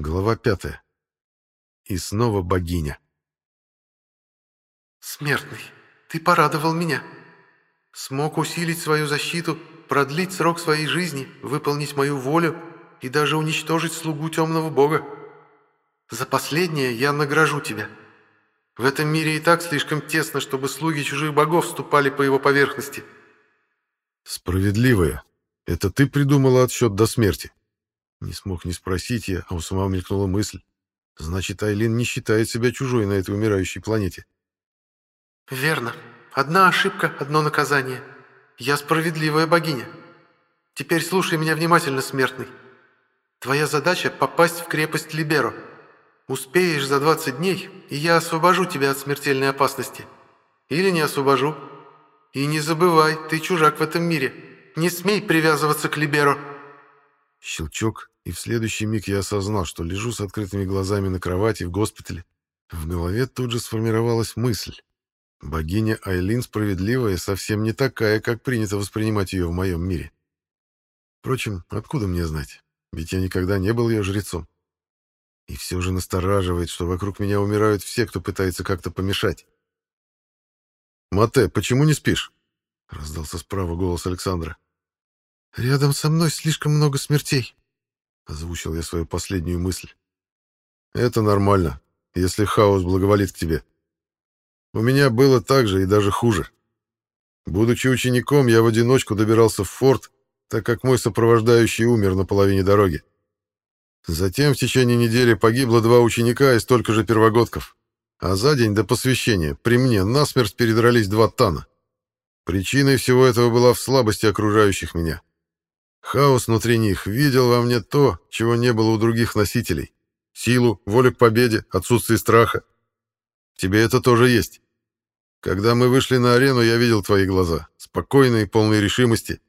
Глава пятая. И снова богиня. «Смертный, ты порадовал меня. Смог усилить свою защиту, продлить срок своей жизни, выполнить мою волю и даже уничтожить слугу темного бога. За последнее я награжу тебя. В этом мире и так слишком тесно, чтобы слуги чужих богов ступали по его поверхности». «Справедливая. Это ты придумала отсчет до смерти?» Не смог не спросить я, а у самого мелькнула мысль. Значит, Айлин не считает себя чужой на этой умирающей планете. «Верно. Одна ошибка, одно наказание. Я справедливая богиня. Теперь слушай меня внимательно, смертный. Твоя задача — попасть в крепость Либеро. Успеешь за 20 дней, и я освобожу тебя от смертельной опасности. Или не освобожу. И не забывай, ты чужак в этом мире. Не смей привязываться к Либеро». Щелчок, и в следующий миг я осознал, что лежу с открытыми глазами на кровати в госпитале. В голове тут же сформировалась мысль. Богиня Айлин справедливая совсем не такая, как принято воспринимать ее в моем мире. Впрочем, откуда мне знать? Ведь я никогда не был ее жрецом. И все же настораживает, что вокруг меня умирают все, кто пытается как-то помешать. «Мате, почему не спишь?» — раздался справа голос Александра. «Рядом со мной слишком много смертей», — озвучил я свою последнюю мысль. «Это нормально, если хаос благоволит к тебе. У меня было так же и даже хуже. Будучи учеником, я в одиночку добирался в форт, так как мой сопровождающий умер на половине дороги. Затем в течение недели погибло два ученика и столько же первогодков. А за день до посвящения при мне насмерть передрались два тана. Причиной всего этого была в слабости окружающих меня. Хаос внутри них видел во мне то, чего не было у других носителей. Силу, волю к победе, отсутствие страха. тебе это тоже есть. Когда мы вышли на арену, я видел твои глаза, спокойные, полные решимости.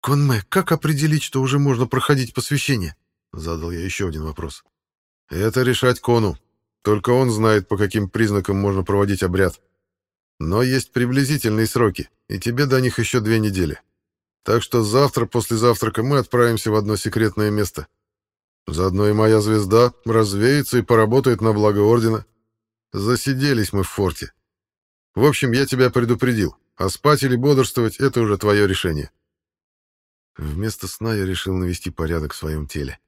«Конме, как определить, что уже можно проходить посвящение?» Задал я еще один вопрос. «Это решать Кону. Только он знает, по каким признакам можно проводить обряд. Но есть приблизительные сроки, и тебе до них еще две недели. Так что завтра после завтрака мы отправимся в одно секретное место. Заодно и моя звезда развеется и поработает на благо Ордена. Засиделись мы в форте. В общем, я тебя предупредил, а спать или бодрствовать — это уже твое решение. Вместо сна я решил навести порядок в своем теле.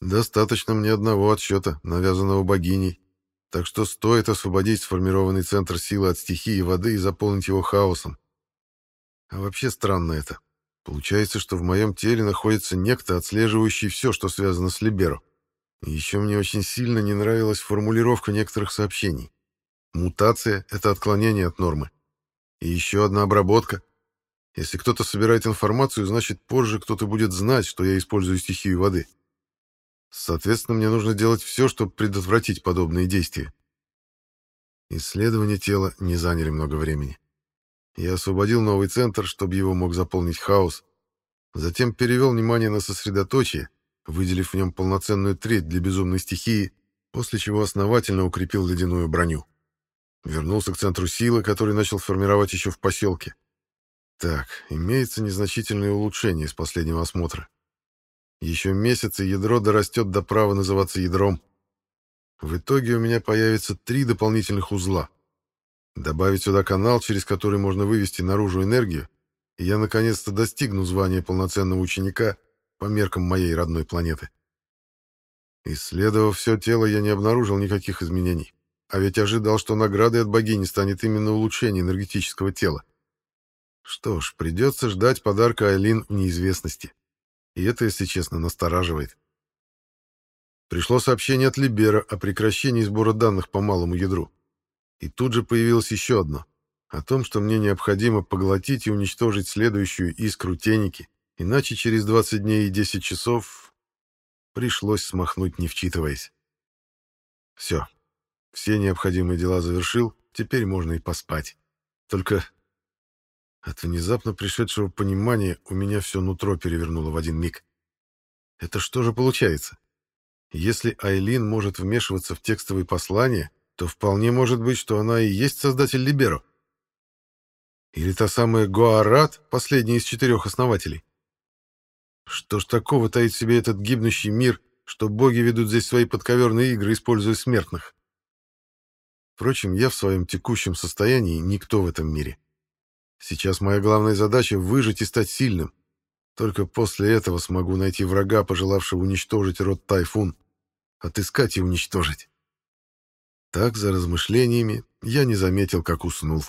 Достаточно мне одного отсчета, навязанного богиней, так что стоит освободить сформированный центр силы от стихии воды и заполнить его хаосом. А вообще странно это. Получается, что в моем теле находится некто, отслеживающий все, что связано с Либеро. И еще мне очень сильно не нравилась формулировка некоторых сообщений. Мутация — это отклонение от нормы. И еще одна обработка. Если кто-то собирает информацию, значит, позже кто-то будет знать, что я использую стихию воды. Соответственно, мне нужно делать все, чтобы предотвратить подобные действия. Исследования тела не заняли много времени. Я освободил новый центр, чтобы его мог заполнить хаос. Затем перевел внимание на сосредоточие, выделив в нем полноценную треть для безумной стихии, после чего основательно укрепил ледяную броню. Вернулся к центру силы, который начал формировать еще в поселке. Так, имеется незначительное улучшение с последнего осмотра. Еще месяц, и ядро дорастет до права называться ядром. В итоге у меня появится три дополнительных узла — Добавить сюда канал, через который можно вывести наружу энергию, и я наконец-то достигну звания полноценного ученика по меркам моей родной планеты. Исследовав все тело, я не обнаружил никаких изменений. А ведь ожидал, что наградой от богини станет именно улучшение энергетического тела. Что ж, придется ждать подарка Айлин в неизвестности. И это, если честно, настораживает. Пришло сообщение от Либера о прекращении сбора данных по малому ядру. И тут же появилось еще одно. О том, что мне необходимо поглотить и уничтожить следующую искру теники, иначе через 20 дней и 10 часов пришлось смахнуть, не вчитываясь. Все. Все необходимые дела завершил, теперь можно и поспать. Только от внезапно пришедшего понимания у меня все нутро перевернуло в один миг. Это что же получается? Если Айлин может вмешиваться в текстовые послания, то вполне может быть, что она и есть создатель Либеро. Или та самая Гоарат, последний из четырех основателей. Что ж такого таит в себе этот гибнущий мир, что боги ведут здесь свои подковерные игры, используя смертных. Впрочем, я в своем текущем состоянии никто в этом мире. Сейчас моя главная задача — выжить и стать сильным. Только после этого смогу найти врага, пожелавшего уничтожить род Тайфун, отыскать и уничтожить. Так, за размышлениями, я не заметил, как уснул.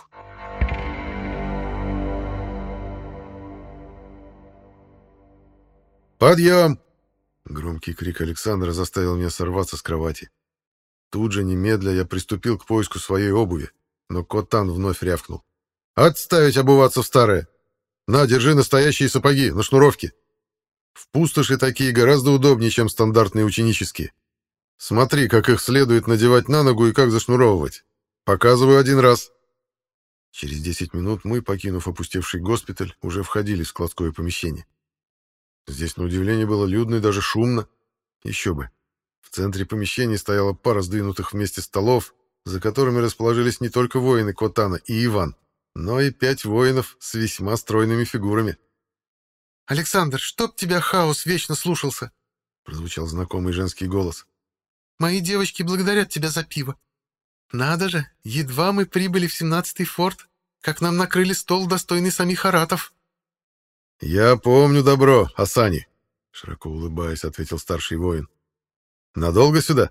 «Подъем!» Громкий крик Александра заставил меня сорваться с кровати. Тут же, немедля, я приступил к поиску своей обуви, но Котан вновь рявкнул. «Отставить обуваться в старое! На, держи настоящие сапоги, на шнуровке! В пустоши такие гораздо удобнее, чем стандартные ученические. Смотри, как их следует надевать на ногу и как зашнуровывать. Показываю один раз». Через десять минут мы, покинув опустевший госпиталь, уже входили в складское помещение. Здесь, на удивление, было людно и даже шумно. Еще бы. В центре помещения стояла пара сдвинутых вместе столов, за которыми расположились не только воины Котана и Иван, но и пять воинов с весьма стройными фигурами. «Александр, чтоб тебя хаос вечно слушался!» — прозвучал знакомый женский голос. «Мои девочки благодарят тебя за пиво. Надо же, едва мы прибыли в семнадцатый форт, как нам накрыли стол, достойный самих аратов». «Я помню добро, Асани», — широко улыбаясь, ответил старший воин. «Надолго сюда?»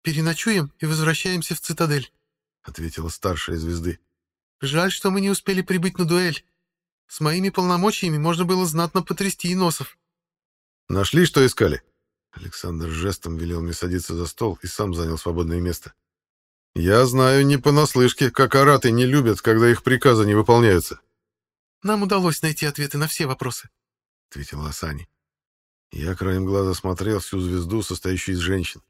«Переночуем и возвращаемся в цитадель», — ответила старшая звезды. «Жаль, что мы не успели прибыть на дуэль. С моими полномочиями можно было знатно потрясти и носов». «Нашли, что искали?» Александр жестом велел мне садиться за стол и сам занял свободное место. «Я знаю не понаслышке, как араты не любят, когда их приказы не выполняются». Нам удалось найти ответы на все вопросы», — ответила Асани. Я краем глаза смотрел всю звезду, состоящую из женщин.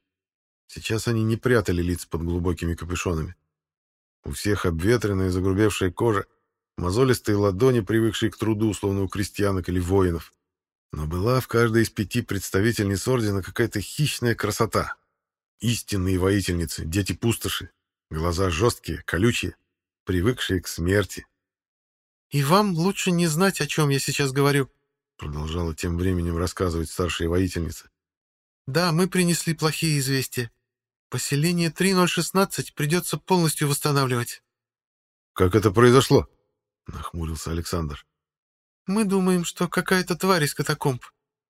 Сейчас они не прятали лиц под глубокими капюшонами. У всех обветренная и загрубевшая кожа, мозолистые ладони, привыкшие к труду, словно у крестьянок или воинов. Но была в каждой из пяти представительниц ордена какая-то хищная красота. Истинные воительницы, дети пустоши, глаза жесткие, колючие, привыкшие к смерти, «И вам лучше не знать, о чем я сейчас говорю», — продолжала тем временем рассказывать старшая воительница. «Да, мы принесли плохие известия. Поселение 3016 придется полностью восстанавливать». «Как это произошло?» — нахмурился Александр. «Мы думаем, что какая-то тварь из катакомб,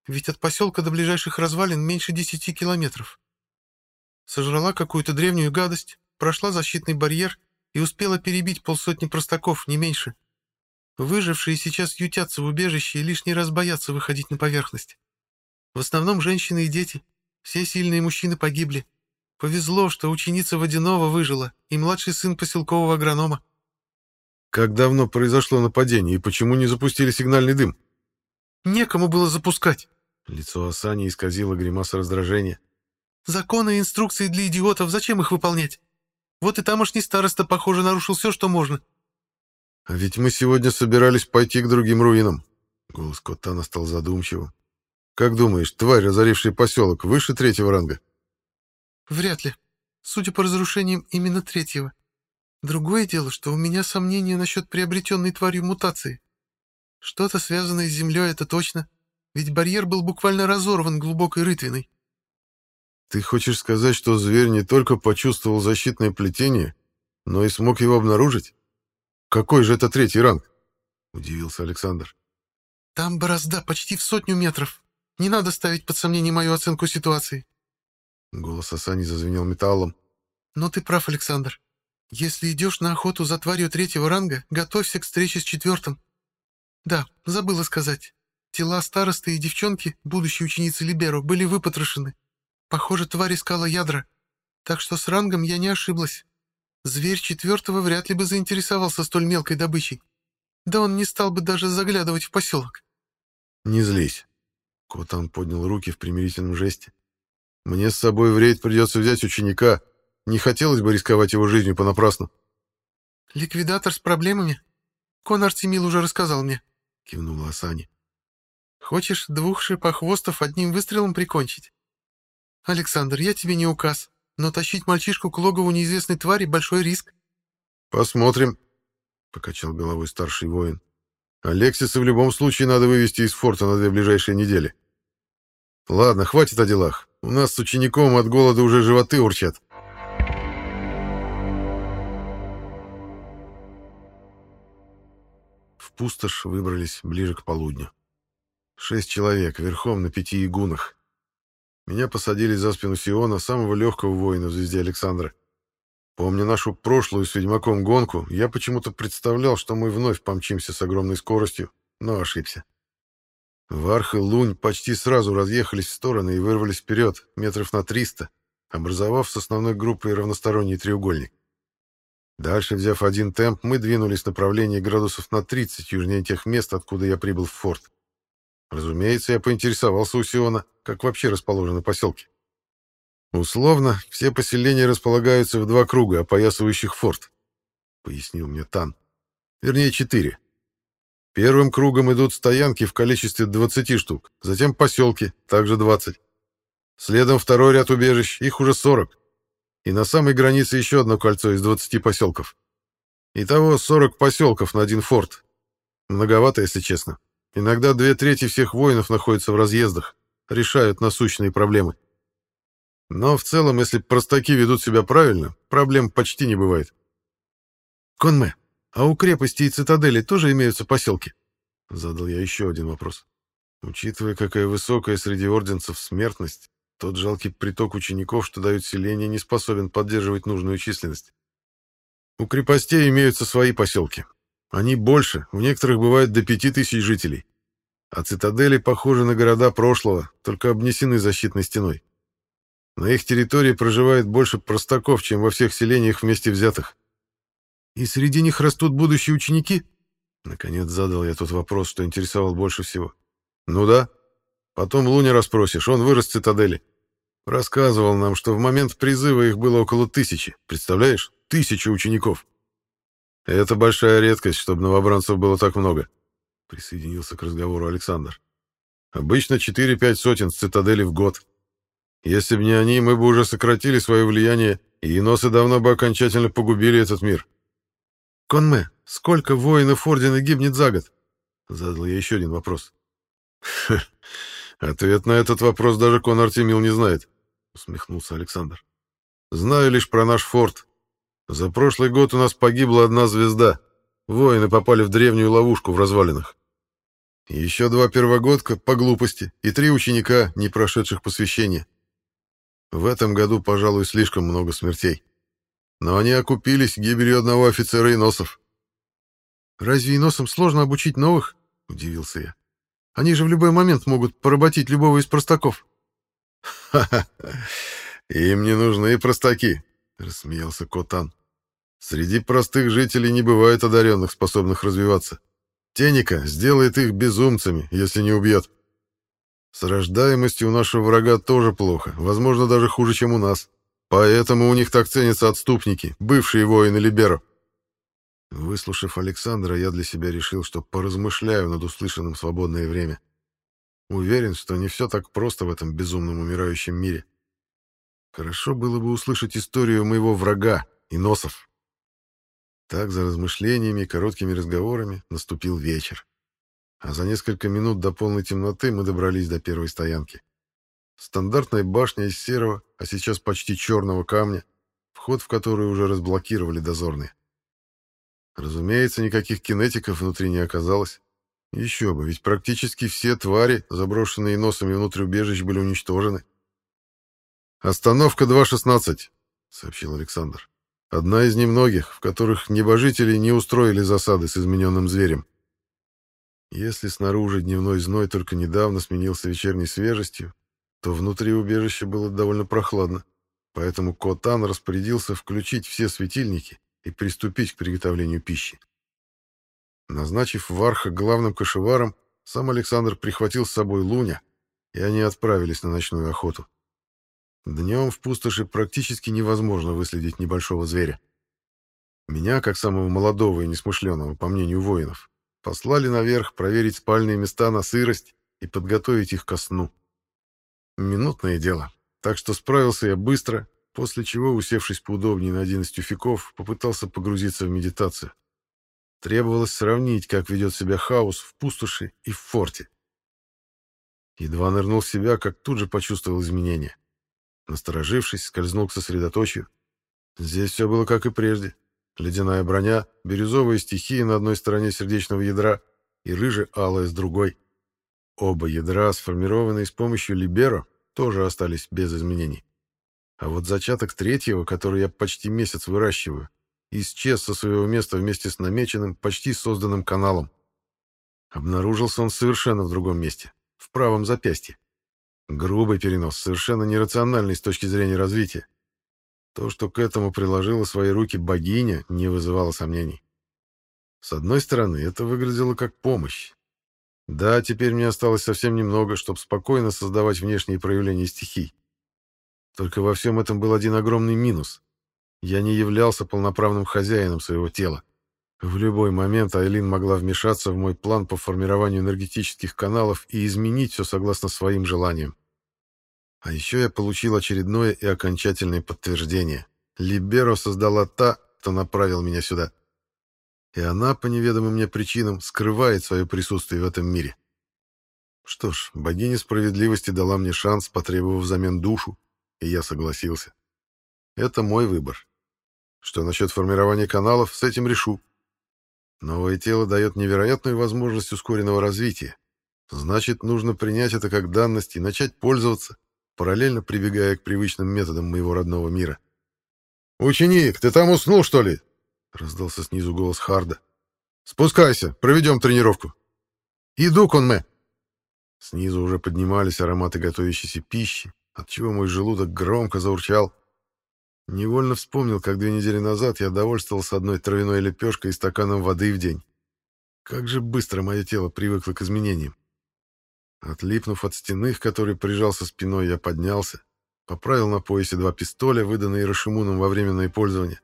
ведь от поселка до ближайших развалин меньше десяти километров. Сожрала какую-то древнюю гадость, прошла защитный барьер и успела перебить полсотни простаков, не меньше. Выжившие сейчас ютятся в убежище и лишний раз боятся выходить на поверхность. В основном женщины и дети. Все сильные мужчины погибли. Повезло, что ученица Водянова выжила и младший сын поселкового агронома. Как давно произошло нападение и почему не запустили сигнальный дым? Некому было запускать. Лицо Асани исказило гримаса раздражения. Законы и инструкции для идиотов, зачем их выполнять? Вот и тамошний староста, похоже, нарушил все, что можно. «А ведь мы сегодня собирались пойти к другим руинам». Голос Коттана стал задумчивым. «Как думаешь, тварь, разорившая поселок, выше третьего ранга?» «Вряд ли. Судя по разрушениям, именно третьего. Другое дело, что у меня сомнения насчет приобретенной тварью мутации. Что-то связанное с землей, это точно. Ведь барьер был буквально разорван глубокой рытвиной». «Ты хочешь сказать, что зверь не только почувствовал защитное плетение, но и смог его обнаружить?» «Какой же это третий ранг?» — удивился Александр. «Там борозда почти в сотню метров. Не надо ставить под сомнение мою оценку ситуации». Голос Асани зазвенел металлом. «Но ты прав, Александр. Если идешь на охоту за тварью третьего ранга, готовься к встрече с четвертым. Да, забыла сказать. Тела старосты и девчонки, будущей ученицы Либеру, были выпотрошены. Похоже, тварь искала ядра. Так что с рангом я не ошиблась. Зверь четвертого вряд ли бы заинтересовался столь мелкой добычей. Да он не стал бы даже заглядывать в поселок. «Не злись». Котан поднял руки в примирительном жесте. «Мне с собой в рейд придется взять ученика. Не хотелось бы рисковать его жизнью понапрасну». «Ликвидатор с проблемами? Конор Тимил уже рассказал мне», — кивнула Асани. «Хочешь двух шипохвостов одним выстрелом прикончить? Александр, я тебе не указ но тащить мальчишку к логову неизвестной твари — большой риск. «Посмотрим», — покачал головой старший воин. «Алексиса в любом случае надо вывести из форта на две ближайшие недели. Ладно, хватит о делах. У нас с учеником от голода уже животы урчат. Пустошь выбрались ближе к полудню. Шесть человек, верхом на пяти игунах. Меня посадили за спину Сиона, самого легкого воина в «Звезде Александра». Помня нашу прошлую с Ведьмаком гонку, я почему-то представлял, что мы вновь помчимся с огромной скоростью, но ошибся. Варх и Лунь почти сразу разъехались в стороны и вырвались вперед, метров на триста, образовав с основной группой равносторонний треугольник. Дальше, взяв один темп, мы двинулись в направлении градусов на 30 южнее тех мест, откуда я прибыл в форт. Разумеется, я поинтересовался у Сиона, как вообще расположены поселки. Условно, все поселения располагаются в два круга, опоясывающих форт, пояснил мне Тан. Вернее, четыре. Первым кругом идут стоянки в количестве 20 штук, затем поселки, также 20. Следом второй ряд убежищ, их уже 40. И на самой границе еще одно кольцо из 20 поселков. Итого 40 поселков на один форт. Многовато, если честно. Иногда две трети всех воинов находятся в разъездах, решают насущные проблемы. Но в целом, если простаки ведут себя правильно, проблем почти не бывает. Конме, а у крепости и цитадели тоже имеются поселки? Задал я еще один вопрос. Учитывая, какая высокая среди орденцев смертность, тот жалкий приток учеников, что дают селение, не способен поддерживать нужную численность. У крепостей имеются свои поселки. Они больше, в некоторых бывает до пяти тысяч жителей. А цитадели похожи на города прошлого, только обнесены защитной стеной. На их территории проживает больше простаков, чем во всех селениях вместе взятых. И среди них растут будущие ученики? Наконец задал я тот вопрос, что интересовал больше всего. Ну да. Потом Луня расспросишь, он вырос в цитадели. Рассказывал нам, что в момент призыва их было около тысячи. Представляешь? Тысяча учеников. Это большая редкость, чтобы новобранцев было так много. Присоединился к разговору Александр. Обычно 4-5 сотен с цитадели в год. Если бы не они, мы бы уже сократили свое влияние, и иносы давно бы окончательно погубили этот мир. «Конме, сколько воинов Ордена гибнет за год?» Задал я еще один вопрос. «Ответ на этот вопрос даже Кон Артемил не знает», — усмехнулся Александр. «Знаю лишь про наш форт. За прошлый год у нас погибла одна звезда. Воины попали в древнюю ловушку в развалинах. Еще два первогодка по глупости и три ученика, не прошедших посвящения. В этом году, пожалуй, слишком много смертей. Но они окупились гибелью одного офицера иносов. «Разве иносам сложно обучить новых?» — удивился я. «Они же в любой момент могут поработить любого из простаков». «Ха-ха! Им не нужны простаки!» — рассмеялся Котан. «Среди простых жителей не бывает одаренных, способных развиваться. Теника сделает их безумцами, если не убьет. С рождаемостью у нашего врага тоже плохо, возможно, даже хуже, чем у нас. Поэтому у них так ценятся отступники, бывшие воины Либеро. Выслушав Александра, я для себя решил, что поразмышляю над услышанным в свободное время. Уверен, что не все так просто в этом безумном умирающем мире. Хорошо было бы услышать историю моего врага, Иносов. Так, за размышлениями и короткими разговорами, наступил вечер. А за несколько минут до полной темноты мы добрались до первой стоянки. Стандартная башня из серого, а сейчас почти черного камня, вход в который уже разблокировали дозорные. Разумеется, никаких кинетиков внутри не оказалось. Еще бы, ведь практически все твари, заброшенные носами внутрь убежищ, были уничтожены. «Остановка 2.16», — сообщил Александр. «Одна из немногих, в которых небожители не устроили засады с измененным зверем. Если снаружи дневной зной только недавно сменился вечерней свежестью, то внутри убежища было довольно прохладно, поэтому Котан распорядился включить все светильники и приступить к приготовлению пищи. Назначив Варха главным кошеваром, сам Александр прихватил с собой Луня, и они отправились на ночную охоту. Днем в пустоши практически невозможно выследить небольшого зверя. Меня, как самого молодого и несмышленого, по мнению воинов, послали наверх проверить спальные места на сырость и подготовить их ко сну. Минутное дело, так что справился я быстро, после чего, усевшись поудобнее на один из тюфяков, попытался погрузиться в медитацию. Требовалось сравнить, как ведет себя хаос в пустоши и в форте. Едва нырнул в себя, как тут же почувствовал изменения. Насторожившись, скользнул к сосредоточию. Здесь все было как и прежде. Ледяная броня, бирюзовые стихии на одной стороне сердечного ядра и рыже-алая с другой. Оба ядра, сформированные с помощью либеро, тоже остались без изменений. А вот зачаток третьего, который я почти месяц выращиваю, исчез со своего места вместе с намеченным, почти созданным каналом. Обнаружился он совершенно в другом месте, в правом запястье. Грубый перенос, совершенно нерациональный с точки зрения развития. То, что к этому приложила свои руки богиня, не вызывало сомнений. С одной стороны, это выглядело как помощь. Да, теперь мне осталось совсем немного, чтобы спокойно создавать внешние проявления стихий. Только во всем этом был один огромный минус. Я не являлся полноправным хозяином своего тела. В любой момент Айлин могла вмешаться в мой план по формированию энергетических каналов и изменить все согласно своим желаниям. А еще я получил очередное и окончательное подтверждение. Либеро создала та, кто направил меня сюда. И она, по неведомым мне причинам, скрывает свое присутствие в этом мире. Что ж, богиня справедливости дала мне шанс, потребовав взамен душу, и я согласился. Это мой выбор. Что насчет формирования каналов, с этим решу. Новое тело дает невероятную возможность ускоренного развития. Значит, нужно принять это как данность и начать пользоваться, параллельно прибегая к привычным методам моего родного мира. «Ученик, ты там уснул, что ли?» — раздался снизу голос Харда. «Спускайся, проведем тренировку». «Иду, Конме!» Снизу уже поднимались ароматы готовящейся пищи, отчего мой желудок громко заурчал. Невольно вспомнил, как две недели назад я довольствовался одной травяной лепешкой и стаканом воды в день. Как же быстро мое тело привыкло к изменениям. Отлипнув от стены, к которой прижался спиной, я поднялся, поправил на поясе два пистоля, выданные Рашимуном во временное пользование.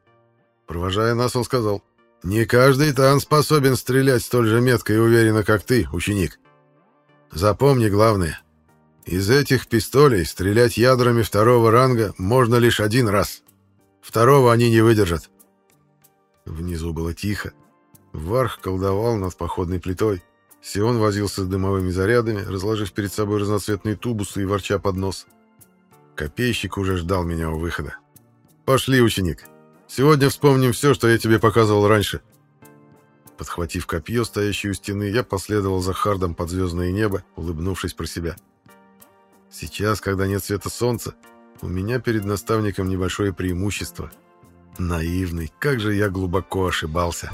Провожая нас, он сказал, «Не каждый тан способен стрелять столь же метко и уверенно, как ты, ученик. Запомни главное. Из этих пистолей стрелять ядрами второго ранга можно лишь один раз. Второго они не выдержат. Внизу было тихо. Варх колдовал над походной плитой. Сион возился с дымовыми зарядами, разложив перед собой разноцветные тубусы и ворча под нос. Копейщик уже ждал меня у выхода. «Пошли, ученик. Сегодня вспомним все, что я тебе показывал раньше». Подхватив копье, стоящее у стены, я последовал за Хардом под звездное небо, улыбнувшись про себя. Сейчас, когда нет света солнца, у меня перед наставником небольшое преимущество. Наивный, как же я глубоко ошибался.